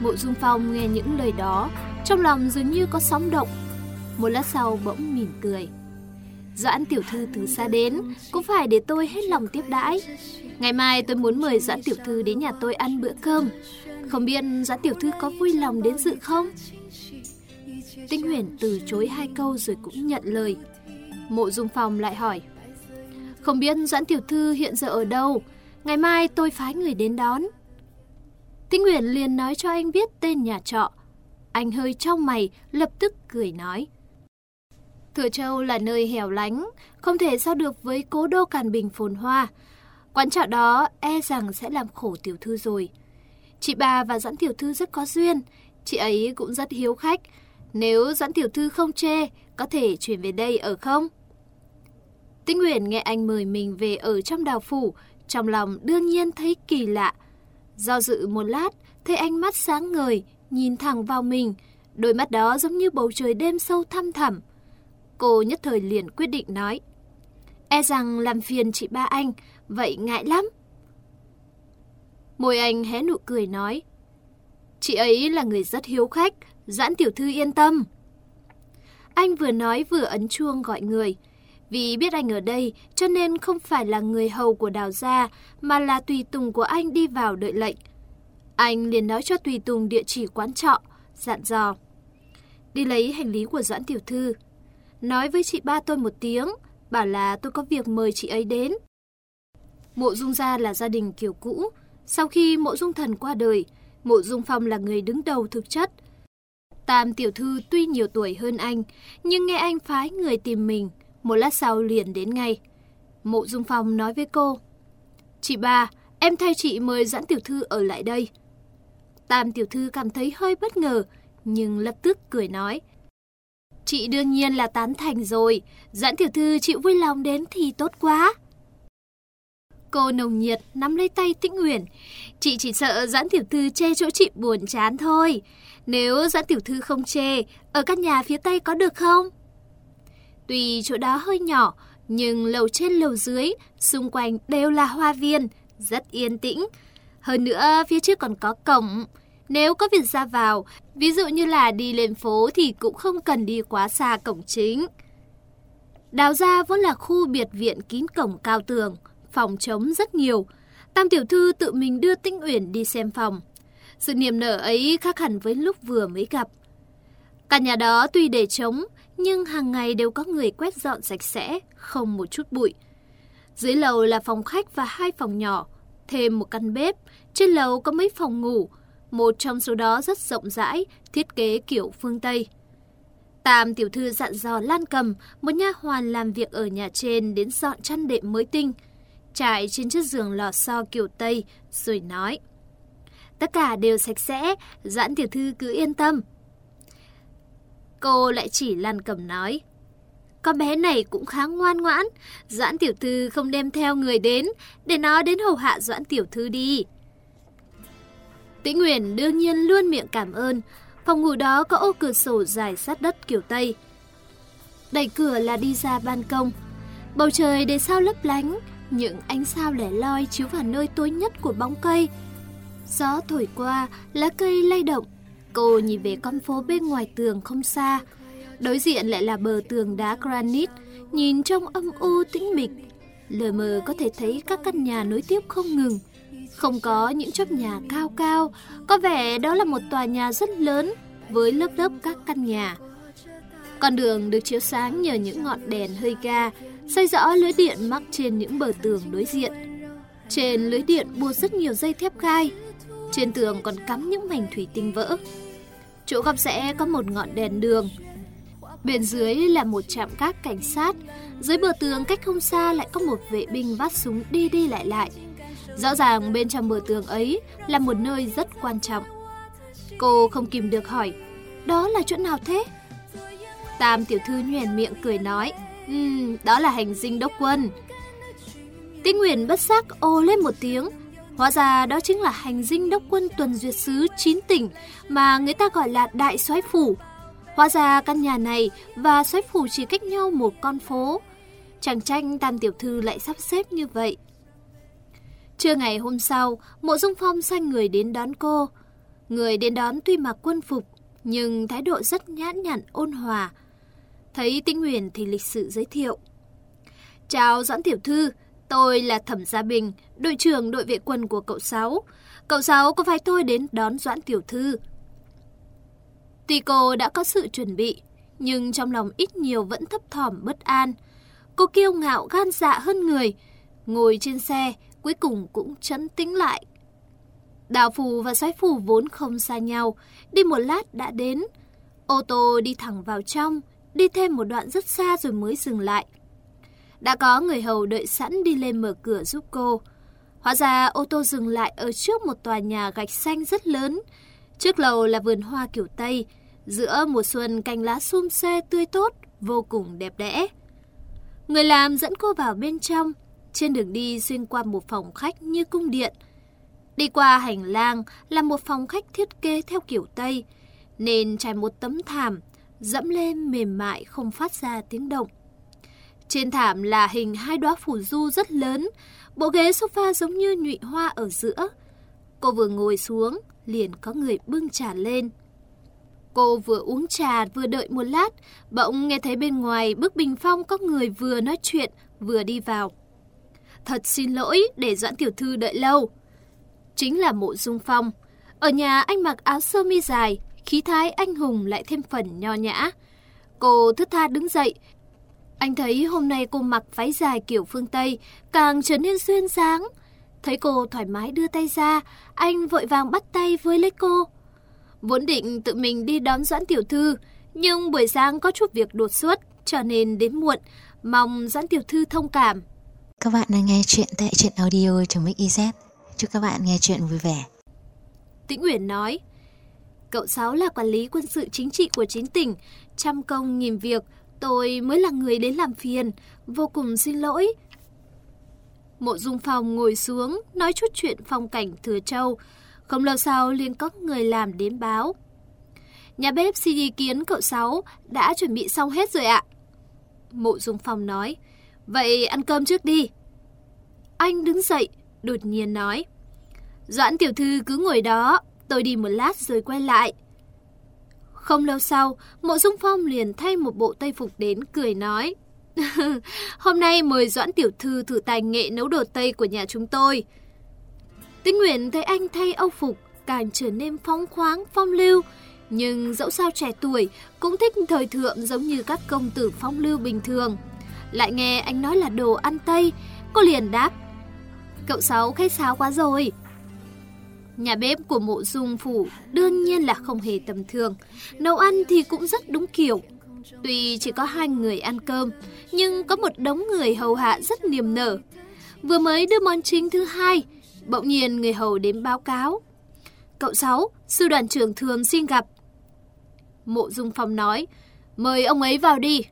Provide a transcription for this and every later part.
Mộ Dung Phong nghe những lời đó, trong lòng dường như có sóng động. Một lát sau bỗng mỉm cười. Doãn tiểu thư từ xa đến, cũng phải để tôi hết lòng tiếp đãi. Ngày mai tôi muốn mời Doãn tiểu thư đến nhà tôi ăn bữa cơm. Không biết Doãn tiểu thư có vui lòng đến dự không? Tinh Huyền từ chối hai câu rồi cũng nhận lời. Mộ Dung Phong lại hỏi. Không biết Doãn tiểu thư hiện giờ ở đâu? Ngày mai tôi phái người đến đón. Tinh Huyền liền nói cho anh biết tên nhà trọ. Anh hơi trong mày, lập tức cười nói. Thừa Châu là nơi hẻo lánh, không thể so được với cố đô Càn Bình phồn hoa. Quán trọ đó e rằng sẽ làm khổ tiểu thư rồi. Chị bà và Doãn tiểu thư rất có duyên, chị ấy cũng rất hiếu khách. Nếu Doãn tiểu thư không chê, có thể chuyển về đây ở không? Tinh Nguyễn nghe anh mời mình về ở trong đào phủ, trong lòng đương nhiên thấy kỳ lạ. Do dự một lát, thấy anh mắt sáng ngời, nhìn thẳng vào mình. Đôi mắt đó giống như bầu trời đêm sâu thăm thẳm. Cô nhất thời liền quyết định nói. E rằng làm phiền chị ba anh, vậy ngại lắm. Môi anh hé nụ cười nói. Chị ấy là người rất hiếu khách, giãn tiểu thư yên tâm. Anh vừa nói vừa ấn chuông gọi người. Vì biết anh ở đây, cho nên không phải là người hầu của đào gia, mà là tùy tùng của anh đi vào đợi lệnh. Anh liền nói cho tùy tùng địa chỉ quán trọ, dặn dò. Đi lấy hành lý của Doãn Tiểu Thư. Nói với chị ba tôi một tiếng, bảo là tôi có việc mời chị ấy đến. Mộ Dung Gia là gia đình kiểu cũ. Sau khi Mộ Dung Thần qua đời, Mộ Dung Phong là người đứng đầu thực chất. Tam Tiểu Thư tuy nhiều tuổi hơn anh, nhưng nghe anh phái người tìm mình, một lát sau liền đến ngay. Mộ Dung Phong nói với cô, Chị ba, em thay chị mời Doãn Tiểu Thư ở lại đây. Tam Tiểu Thư cảm thấy hơi bất ngờ, nhưng lập tức cười nói, Chị đương nhiên là tán thành rồi, Doãn Tiểu Thư chịu vui lòng đến thì tốt quá. Cô nồng nhiệt nắm lấy tay Tĩnh Uyển. Chị chỉ sợ Doãn Tiểu Thư chê chỗ chị buồn chán thôi. Nếu Doãn Tiểu Thư không chê, ở căn nhà phía Tây có được không? Tuy chỗ đó hơi nhỏ, nhưng lầu trên lầu dưới, xung quanh đều là hoa viên, rất yên tĩnh. Hơn nữa, phía trước còn có cổng. Nếu có việc ra vào, ví dụ như là đi lên phố thì cũng không cần đi quá xa cổng chính. Đào gia vốn là khu biệt viện kín cổng cao tường, phòng trống rất nhiều. Tam tiểu thư tự mình đưa Tinh Uyển đi xem phòng. Sự niềm nở ấy khác hẳn với lúc vừa mới gặp. Căn nhà đó tuy để trống, nhưng hàng ngày đều có người quét dọn sạch sẽ, không một chút bụi. Dưới lầu là phòng khách và hai phòng nhỏ, thêm một căn bếp, trên lầu có mấy phòng ngủ, một trong số đó rất rộng rãi, thiết kế kiểu phương Tây. Tam tiểu thư dặn dò Lan Cầm, một nha hoàn làm việc ở nhà trên đến dọn chăn đệm mới tinh, trải trên chiếc giường lò xo kiểu Tây, rồi nói. Tất cả đều sạch sẽ, Doãn tiểu thư cứ yên tâm. Cô lại chỉ lăn Cầm nói. Con bé này cũng khá ngoan ngoãn, Doãn tiểu thư không đem theo người đến, để nó đến hầu hạ Doãn tiểu thư đi. Tĩnh Nguyễn đương nhiên luôn miệng cảm ơn, phòng ngủ đó có ô cửa sổ dài sát đất kiểu Tây. Đẩy cửa là đi ra ban công, bầu trời đầy sao lấp lánh, những ánh sao lẻ loi chiếu vào nơi tối nhất của bóng cây. Gió thổi qua, lá cây lay động, Cô nhìn về con phố bên ngoài tường không xa. Đối diện lại là bờ tường đá granite, nhìn trong âm u tĩnh mịch. Lờ mờ có thể thấy các căn nhà nối tiếp không ngừng. Không có những chóp nhà cao cao, có vẻ đó là một tòa nhà rất lớn với lớp lớp các căn nhà. Con đường được chiếu sáng nhờ những ngọn đèn hơi ga, xây rõ lưới điện mắc trên những bờ tường đối diện. Trên lưới điện buộc rất nhiều dây thép gai, trên tường còn cắm những mảnh thủy tinh vỡ. Chỗ góc rẽ có một ngọn đèn đường. Bên dưới là một trạm gác cảnh sát. Dưới bờ tường cách không xa lại có một vệ binh vắt súng đi đi lại lại. Rõ ràng bên trong bờ tường ấy là một nơi rất quan trọng. Cô không kìm được hỏi, đó là chỗ nào thế? Tam tiểu thư nhoèn miệng cười nói, um, đó là hành dinh đốc quân. Tinh Nguyễn bất giác ô lên một tiếng, Hóa ra đó chính là hành dinh đốc quân tuần duyệt sứ 9 tỉnh mà người ta gọi là Đại soái Phủ. Hóa ra căn nhà này và soái phủ chỉ cách nhau một con phố. Chàng tranh tam tiểu thư lại sắp xếp như vậy. Trưa ngày hôm sau, mộ dung phong sanh người đến đón cô. Người đến đón tuy mặc quân phục, nhưng thái độ rất nhãn nhặn ôn hòa. Thấy Tĩnh Huyền thì lịch sự giới thiệu. Chào Doãn Tiểu Thư, tôi là Thẩm Gia Bình, đội trưởng đội vệ quân của cậu Sáu. Cậu Sáu có phải tôi đến đón Doãn Tiểu Thư? Tuy cô đã có sự chuẩn bị, nhưng trong lòng ít nhiều vẫn thấp thỏm bất an. Cô kiêu ngạo gan dạ hơn người, ngồi trên xe, cuối cùng cũng chấn tĩnh lại. Đào phù và xoáy phù vốn không xa nhau, đi một lát đã đến. Ô tô đi thẳng vào trong, đi thêm một đoạn rất xa rồi mới dừng lại. Đã có người hầu đợi sẵn đi lên mở cửa giúp cô. Hóa ra ô tô dừng lại ở trước một tòa nhà gạch xanh rất lớn. Trước lầu là vườn hoa kiểu Tây, giữa mùa xuân cành lá xum xê tươi tốt, vô cùng đẹp đẽ. Người làm dẫn cô vào bên trong, trên đường đi xuyên qua một phòng khách như cung điện. Đi qua hành lang là một phòng khách thiết kế theo kiểu Tây, nên trải một tấm thảm, dẫm lên mềm mại không phát ra tiếng động. Trên thảm là hình hai đóa phủ du rất lớn, bộ ghế sofa giống như nhụy hoa ở giữa. Cô vừa ngồi xuống, liền có người bưng trà lên. Cô vừa uống trà vừa đợi một lát, bỗng nghe thấy bên ngoài bức bình phong có người vừa nói chuyện vừa đi vào. Thật xin lỗi để Doãn Tiểu Thư đợi lâu. Chính là mộ dung phong. Ở nhà anh mặc áo sơ mi dài, khí thái anh hùng lại thêm phần nho nhã. Cô thức tha đứng dậy. Anh thấy hôm nay cô mặc váy dài kiểu phương Tây, càng trở nên xuyên dáng. Thấy cô thoải mái đưa tay ra, anh vội vàng bắt tay với lấy cô. Vốn định tự mình đi đón Doãn Tiểu Thư, nhưng buổi sáng có chút việc đột xuất, cho nên đến muộn. Mong Doãn Tiểu Thư thông cảm. Các bạn đang nghe chuyện tại truyện audio trong Mix Chúc các bạn nghe chuyện vui vẻ. Tĩnh Uyển nói, cậu Sáu là quản lý quân sự chính trị của chính tỉnh, trăm công nghìn việc, tôi mới là người đến làm phiền, vô cùng xin lỗi. Mộ Dung Phong ngồi xuống, nói chút chuyện phong cảnh Thừa Châu, không lâu sau liền có người làm đến báo. Nhà bếp xin ý kiến cậu Sáu đã chuẩn bị xong hết rồi ạ. Mộ Dung Phong nói, vậy ăn cơm trước đi. Anh đứng dậy, đột nhiên nói. Doãn tiểu thư cứ ngồi đó, tôi đi một lát rồi quay lại. Không lâu sau, mộ dung phong liền thay một bộ tây phục đến cười nói. Hôm nay mời Doãn tiểu thư thử tài nghệ nấu đồ Tây của nhà chúng tôi. Tinh Nguyện thấy anh thay âu phục càng trở nên phóng khoáng, phong lưu. Nhưng dẫu sao trẻ tuổi cũng thích thời thượng giống như các công tử phong lưu bình thường. Lại nghe anh nói là đồ ăn Tây, cô liền đáp. Cậu Sáu khách sáo quá rồi. Nhà bếp của mộ dung phủ đương nhiên là không hề tầm thường. Nấu ăn thì cũng rất đúng kiểu. Tuy chỉ có hai người ăn cơm, nhưng có một đống người hầu hạ rất niềm nở. Vừa mới đưa món chính thứ hai, bỗng nhiên người hầu đến báo cáo. Cậu Sáu, sư đoàn trưởng thường xin gặp. Mộ Dung Phong nói, mời ông ấy vào đi.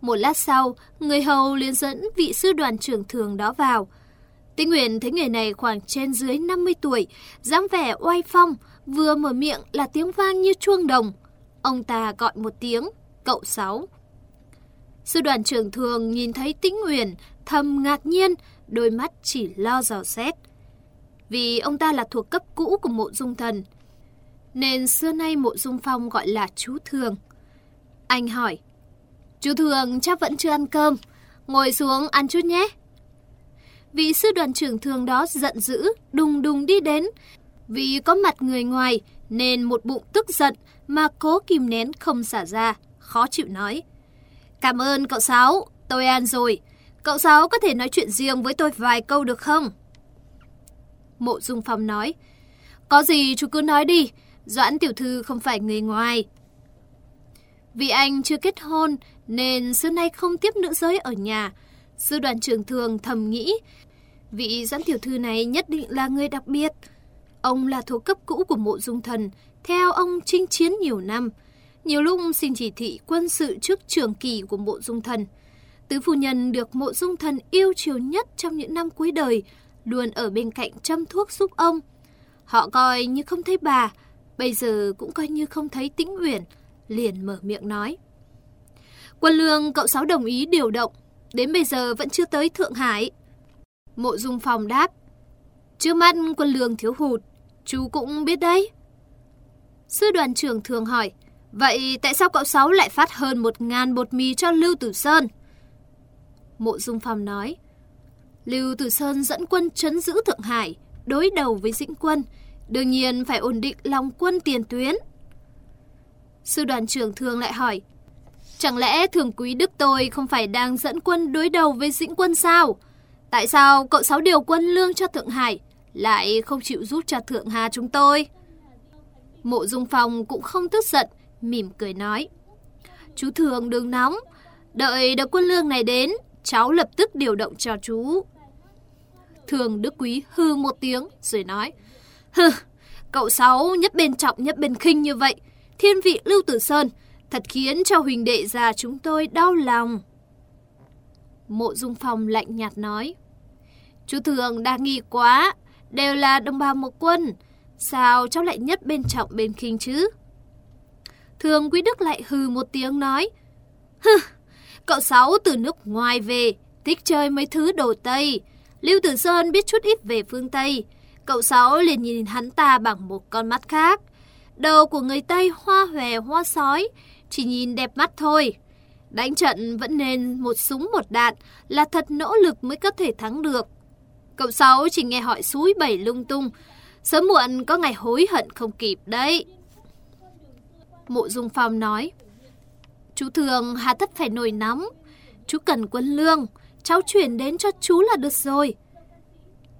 Một lát sau, người hầu liền dẫn vị sư đoàn trưởng thường đó vào. Tĩnh Nguyện thấy người này khoảng trên dưới 50 tuổi, dáng vẻ oai phong, vừa mở miệng là tiếng vang như chuông đồng. Ông ta gọi một tiếng, cậu Sáu. Sư đoàn trưởng thường nhìn thấy Tĩnh Nguyện, thầm ngạc nhiên, đôi mắt chỉ lo dò xét. Vì ông ta là thuộc cấp cũ của mộ dung thần, nên xưa nay mộ dung phong gọi là chú thường. Anh hỏi, chú thường chắc vẫn chưa ăn cơm, ngồi xuống ăn chút nhé. Vị sư đoàn trưởng thường đó giận dữ, đùng đùng đi đến. Vì có mặt người ngoài nên một bụng tức giận mà cố kìm nén không xả ra, khó chịu nói. Cảm ơn cậu Sáu, tôi ăn rồi. Cậu Sáu có thể nói chuyện riêng với tôi vài câu được không? Mộ Dung Phong nói. Có gì chú cứ nói đi, Doãn Tiểu Thư không phải người ngoài. Vì anh chưa kết hôn nên xưa nay không tiếp nữ giới ở nhà. Sư đoàn trưởng thường thầm nghĩ, vị Doãn Tiểu Thư này nhất định là người đặc biệt. Ông là thuộc cấp cũ của mộ dung thần, theo ông chinh chiến nhiều năm. Nhiều lúc xin chỉ thị quân sự trước trường kỳ của mộ dung thần. Tứ phu nhân được mộ dung thần yêu chiều nhất trong những năm cuối đời, luôn ở bên cạnh chăm thuốc giúp ông. Họ coi như không thấy bà, bây giờ cũng coi như không thấy tĩnh uyển, liền mở miệng nói. Quân lương cậu Sáu đồng ý điều động, đến bây giờ vẫn chưa tới Thượng Hải. Mộ dung phòng đáp, trước mắt quân lương thiếu hụt, Chú cũng biết đấy. Sư đoàn trưởng thường hỏi, vậy tại sao cậu Sáu lại phát hơn một ngàn bột mì cho Lưu Tử Sơn? Mộ Dung Phong nói, Lưu Tử Sơn dẫn quân chấn giữ Thượng Hải, đối đầu với Dĩnh quân, đương nhiên phải ổn định lòng quân tiền tuyến. Sư đoàn trưởng thường lại hỏi, chẳng lẽ thường quý Đức tôi không phải đang dẫn quân đối đầu với Dĩnh quân sao? Tại sao cậu Sáu điều quân lương cho Thượng Hải, lại không chịu giúp cho Thượng Hà chúng tôi? Mộ Dung Phong cũng không tức giận, mỉm cười nói. Chú thường đừng nóng, đợi đợt quân lương này đến, cháu lập tức điều động cho chú. Thường Đức Quý hư một tiếng rồi nói. Hừ, cậu Sáu nhất bên trọng nhất bên khinh như vậy. Thiên vị Lưu Tử Sơn thật khiến cho huỳnh đệ già chúng tôi đau lòng. Mộ Dung Phong lạnh nhạt nói. Chú Thường đa nghi quá, đều là đồng bào một quân. Sao cháu lại nhất bên trọng bên khinh chứ? Thường Quý Đức lại hừ một tiếng nói. Hừ, cậu Sáu từ nước ngoài về, thích chơi mấy thứ đồ Tây. Lưu Tử Sơn biết chút ít về phương Tây. Cậu Sáu liền nhìn hắn ta bằng một con mắt khác. Đầu của người Tây hoa hòe hoa sói, chỉ nhìn đẹp mắt thôi. Đánh trận vẫn nên một súng một đạn là thật nỗ lực mới có thể thắng được. Cậu Sáu chỉ nghe hỏi suối bảy lung tung, sớm muộn có ngày hối hận không kịp đấy. Mộ Dung Phong nói, Chú Thường hà tất phải nổi nóng, chú cần quân lương, cháu chuyển đến cho chú là được rồi.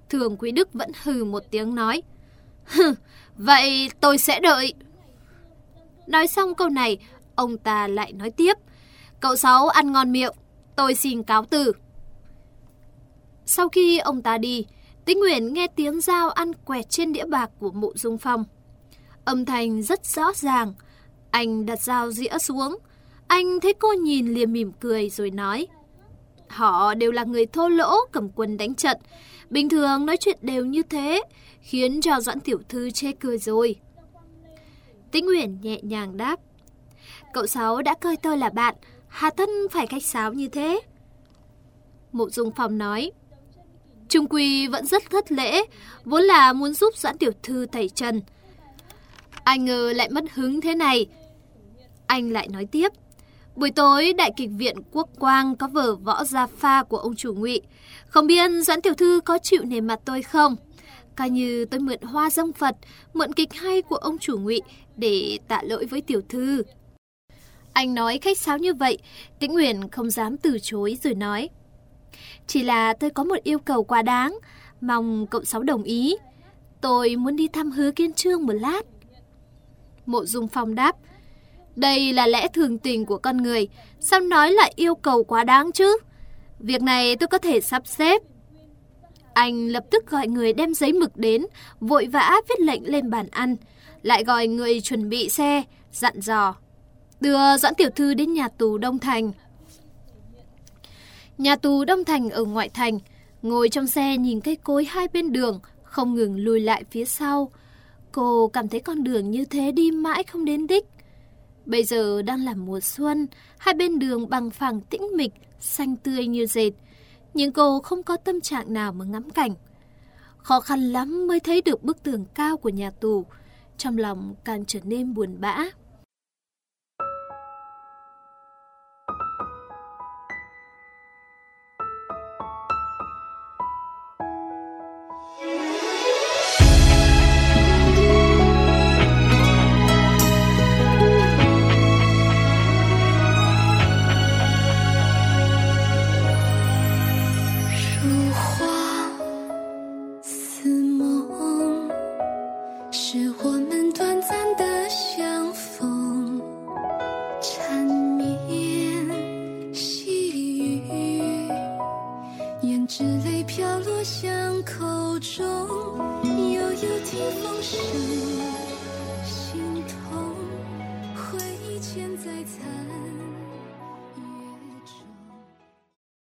Thường Quý Đức vẫn hừ một tiếng nói, Hừ, vậy tôi sẽ đợi. Nói xong câu này, ông ta lại nói tiếp, Cậu Sáu ăn ngon miệng, tôi xin cáo từ. Sau khi ông ta đi, Tĩnh Nguyễn nghe tiếng dao ăn quẹt trên đĩa bạc của mộ dung phong. Âm thanh rất rõ ràng. Anh đặt dao dĩa xuống. Anh thấy cô nhìn liền mỉm cười rồi nói. Họ đều là người thô lỗ cầm quân đánh trận. Bình thường nói chuyện đều như thế, khiến cho Doãn Tiểu Thư chê cười rồi. Tĩnh Nguyễn nhẹ nhàng đáp. Cậu Sáu đã coi tôi là bạn, hà thân phải khách sáo như thế. Mộ Dung Phong nói. Trung Quy vẫn rất thất lễ, vốn là muốn giúp Doãn Tiểu Thư tẩy trần. ai ngờ lại mất hứng thế này. Anh lại nói tiếp. Buổi tối, Đại kịch viện Quốc Quang có vở võ gia pha của ông chủ ngụy. Không biết Doãn Tiểu Thư có chịu nề mặt tôi không? Coi như tôi mượn hoa dông Phật, mượn kịch hay của ông chủ ngụy để tạ lỗi với Tiểu Thư. Anh nói khách sáo như vậy, Tĩnh Nguyễn không dám từ chối rồi nói. Chỉ là tôi có một yêu cầu quá đáng, mong cậu Sáu đồng ý. Tôi muốn đi thăm hứa kiên trương một lát. Mộ Dung Phong đáp, đây là lẽ thường tình của con người, sao nói là yêu cầu quá đáng chứ? Việc này tôi có thể sắp xếp. Anh lập tức gọi người đem giấy mực đến, vội vã viết lệnh lên bàn ăn, lại gọi người chuẩn bị xe, dặn dò. Đưa Doãn Tiểu Thư đến nhà tù Đông Thành. Nhà tù Đông Thành ở ngoại thành, ngồi trong xe nhìn cây cối hai bên đường, không ngừng lùi lại phía sau. Cô cảm thấy con đường như thế đi mãi không đến đích. Bây giờ đang là mùa xuân, hai bên đường bằng phẳng tĩnh mịch, xanh tươi như dệt. Nhưng cô không có tâm trạng nào mà ngắm cảnh. Khó khăn lắm mới thấy được bức tường cao của nhà tù, trong lòng càng trở nên buồn bã.